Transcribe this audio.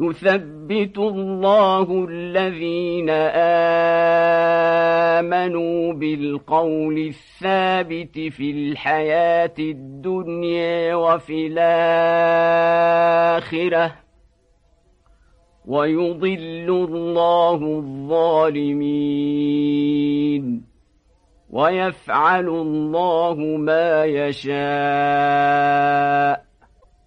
يثبت الله الذين آمنوا بالقول الثابت في الحياة الدنيا وفي الآخرة. ويضل الله الظالمين. ويفعل الله ما يشاء.